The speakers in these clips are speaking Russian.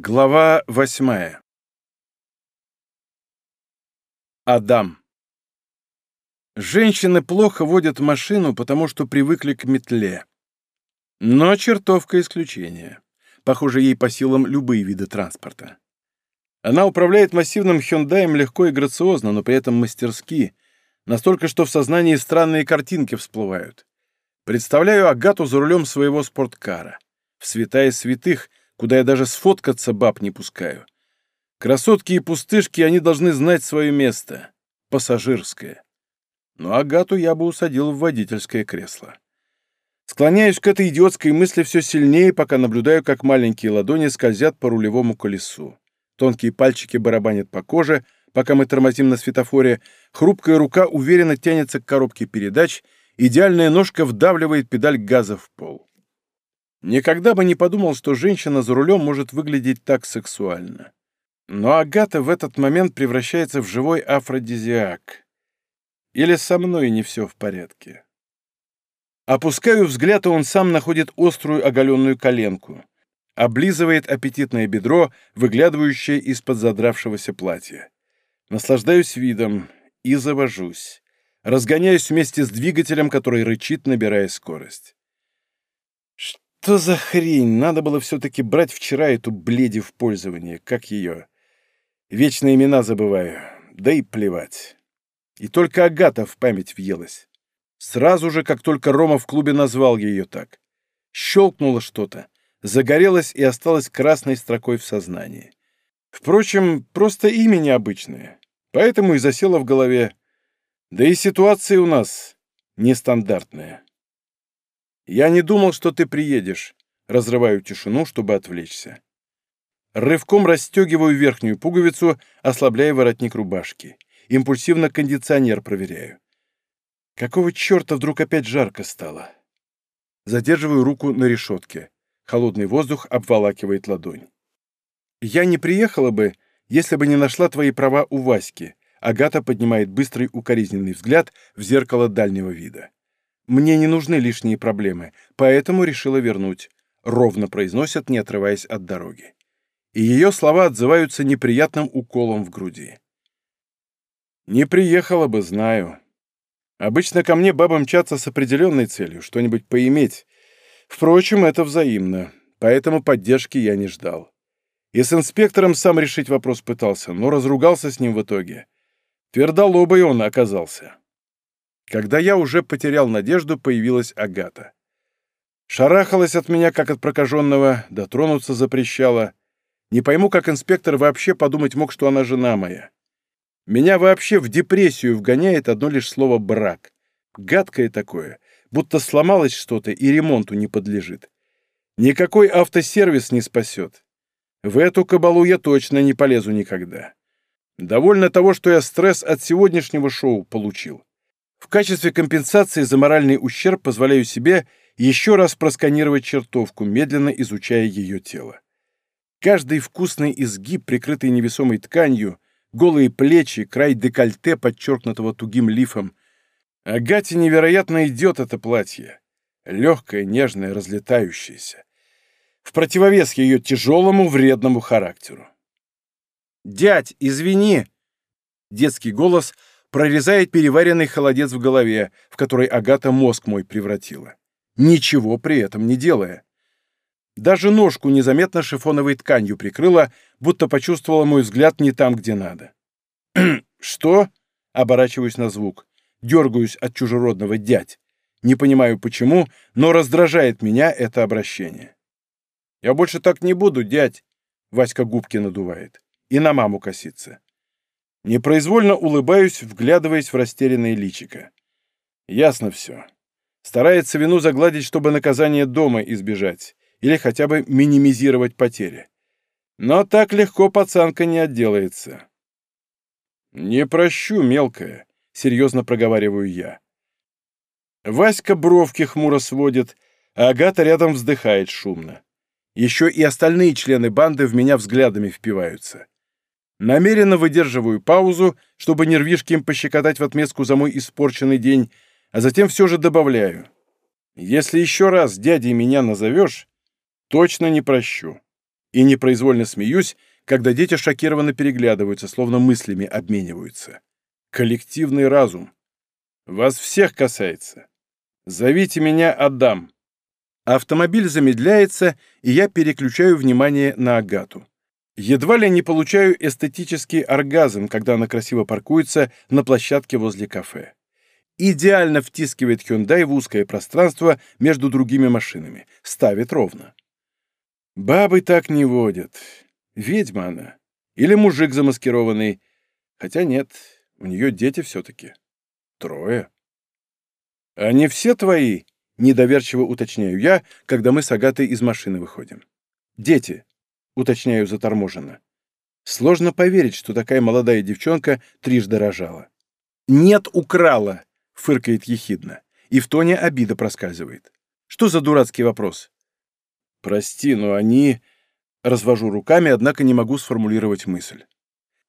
Глава восьмая. Адам. Женщины плохо водят машину, потому что привыкли к метле. Но чертовка исключение. Похоже, ей по силам любые виды транспорта. Она управляет массивным Хёндаем легко и грациозно, но при этом мастерски, настолько, что в сознании странные картинки всплывают. Представляю Агату за рулем своего спорткара. В святая святых — куда я даже сфоткаться баб не пускаю. Красотки и пустышки, они должны знать свое место. Пассажирское. Но Агату я бы усадил в водительское кресло. Склоняюсь к этой идиотской мысли все сильнее, пока наблюдаю, как маленькие ладони скользят по рулевому колесу. Тонкие пальчики барабанят по коже, пока мы тормозим на светофоре, хрупкая рука уверенно тянется к коробке передач, идеальная ножка вдавливает педаль газа в пол. Никогда бы не подумал, что женщина за рулем может выглядеть так сексуально. Но Агата в этот момент превращается в живой афродизиак. Или со мной не все в порядке. Опускаю взгляд, и он сам находит острую оголенную коленку. Облизывает аппетитное бедро, выглядывающее из-под задравшегося платья. Наслаждаюсь видом и завожусь. Разгоняюсь вместе с двигателем, который рычит, набирая скорость. Что за хрень? Надо было все-таки брать вчера эту бледи в пользование. Как ее? Вечные имена забываю. Да и плевать. И только Агата в память въелась. Сразу же, как только Рома в клубе назвал ее так. Щелкнуло что-то, загорелось и осталось красной строкой в сознании. Впрочем, просто имя необычное, поэтому и засело в голове. Да и ситуация у нас нестандартная. «Я не думал, что ты приедешь», — разрываю тишину, чтобы отвлечься. Рывком расстегиваю верхнюю пуговицу, ослабляя воротник рубашки. Импульсивно кондиционер проверяю. Какого черта вдруг опять жарко стало? Задерживаю руку на решетке. Холодный воздух обволакивает ладонь. «Я не приехала бы, если бы не нашла твои права у Васьки», Агата поднимает быстрый укоризненный взгляд в зеркало дальнего вида. Мне не нужны лишние проблемы, поэтому решила вернуть», — ровно произносят, не отрываясь от дороги. И ее слова отзываются неприятным уколом в груди. «Не приехала бы, знаю. Обычно ко мне бабы мчатся с определенной целью, что-нибудь поиметь. Впрочем, это взаимно, поэтому поддержки я не ждал. И с инспектором сам решить вопрос пытался, но разругался с ним в итоге. Твердолобый он оказался. Когда я уже потерял надежду, появилась Агата. Шарахалась от меня, как от прокаженного, дотронуться запрещала. Не пойму, как инспектор вообще подумать мог, что она жена моя. Меня вообще в депрессию вгоняет одно лишь слово «брак». Гадкое такое, будто сломалось что-то и ремонту не подлежит. Никакой автосервис не спасет. В эту кабалу я точно не полезу никогда. Довольно того, что я стресс от сегодняшнего шоу получил. В качестве компенсации за моральный ущерб позволяю себе еще раз просканировать чертовку, медленно изучая ее тело. Каждый вкусный изгиб, прикрытый невесомой тканью, голые плечи, край декольте, подчеркнутого тугим лифом. Агате невероятно идет это платье. Легкое, нежное, разлетающееся. В противовес ее тяжелому, вредному характеру. «Дядь, извини!» Детский голос — прорезает переваренный холодец в голове, в который Агата мозг мой превратила. Ничего при этом не делая. Даже ножку незаметно шифоновой тканью прикрыла, будто почувствовала мой взгляд не там, где надо. «Что?» — оборачиваюсь на звук. Дергаюсь от чужеродного дядь. Не понимаю почему, но раздражает меня это обращение. «Я больше так не буду, дядь!» — Васька губки надувает. И на маму косится. Непроизвольно улыбаюсь, вглядываясь в растерянное личико. Ясно все. Старается вину загладить, чтобы наказание дома избежать, или хотя бы минимизировать потери. Но так легко пацанка не отделается. «Не прощу, мелкая», — серьезно проговариваю я. Васька бровки хмуро сводит, а Агата рядом вздыхает шумно. Еще и остальные члены банды в меня взглядами впиваются. Намеренно выдерживаю паузу, чтобы нервишки им пощекотать в отместку за мой испорченный день, а затем все же добавляю. Если еще раз дядей меня назовешь, точно не прощу. И непроизвольно смеюсь, когда дети шокированно переглядываются, словно мыслями обмениваются. Коллективный разум. Вас всех касается. Зовите меня Адам. Автомобиль замедляется, и я переключаю внимание на Агату. Едва ли не получаю эстетический оргазм, когда она красиво паркуется на площадке возле кафе. Идеально втискивает Hyundai в узкое пространство между другими машинами. Ставит ровно. Бабы так не водят. Ведьма она. Или мужик замаскированный. Хотя нет, у нее дети все-таки. Трое. Они все твои? Недоверчиво уточняю я, когда мы с Агатой из машины выходим. Дети, уточняю заторможенно. Сложно поверить, что такая молодая девчонка трижды рожала. «Нет, украла!» — фыркает ехидно. И в тоне обида проскальзывает. «Что за дурацкий вопрос?» «Прости, но они...» Развожу руками, однако не могу сформулировать мысль.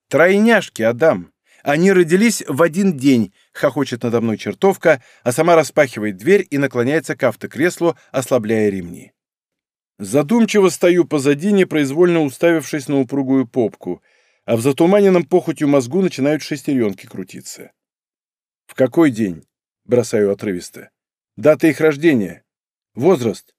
«Тройняшки, Адам! Они родились в один день!» — хохочет надо мной чертовка, а сама распахивает дверь и наклоняется к автокреслу, ослабляя ремни. Задумчиво стою позади, непроизвольно уставившись на упругую попку, а в затуманенном похотью мозгу начинают шестеренки крутиться. «В какой день?» — бросаю отрывисто. «Дата их рождения? Возраст?»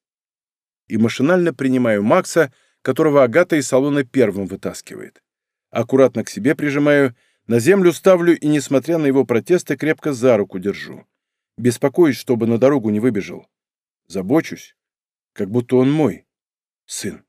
И машинально принимаю Макса, которого Агата из салона первым вытаскивает. Аккуратно к себе прижимаю, на землю ставлю и, несмотря на его протесты, крепко за руку держу. Беспокоюсь, чтобы на дорогу не выбежал. Забочусь, как будто он мой сын.